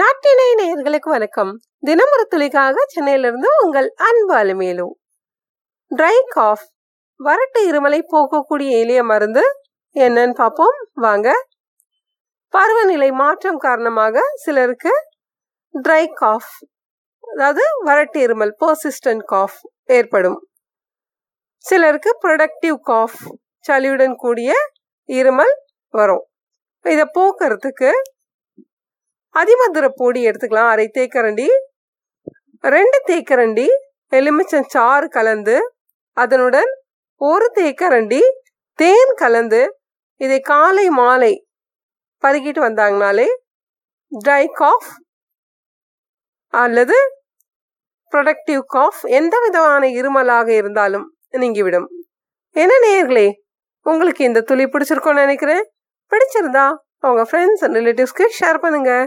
நாட்டினை நேயர்களுக்கு வணக்கம். தினம் துளிக்காக சென்னையிலிருந்து உங்கள் அன்பு அலுமேலு ட்ரை காஃப் வறட்டு இருமலை போக்கக்கூடிய எளிய மருந்து என்னன்னு பார்ப்போம். வாங்க. பருவநிலை மாற்றம் காரணமாக சிலருக்கு ட்ரை காஃப் அதாவது வறட்டு இருமல் பர்சிஸ்டன்ட் காஃப் ஏற்படும். சிலருக்கு ப்ரொடக்டிவ் காஃப் சளியுடன் கூடிய இருமல் வரும். இதை போக்குறதுக்கு அதிமதுர பொடி எடுத்துக்கலாம். அரை தேக்கரண்டி ரெண்டு தேக்கரண்டி எலுமிச்சம் சாறு கலந்து அதனுடன் ஒரு தேக்கரண்டி தேன் கலந்து இதை காலை மாலை பருகிட்டு வந்தாங்கனாலே ட்ரை காஃப் அல்லது ப்ரொடக்டிவ் காஃப் எந்த விதமான இருமலாக இருந்தாலும் நீங்கிவிடும். என்ன நேர்களே உங்களுக்கு இந்த துளி பிடிச்சிருக்கோன்னு நினைக்கிறேன். பிடிச்சிருந்தா உங்கள் ஃப்ரெண்ட்ஸ் அண்ட் ரிலேட்டிவ்ஸ்க்கு ஷேர் பண்ணுங்கள்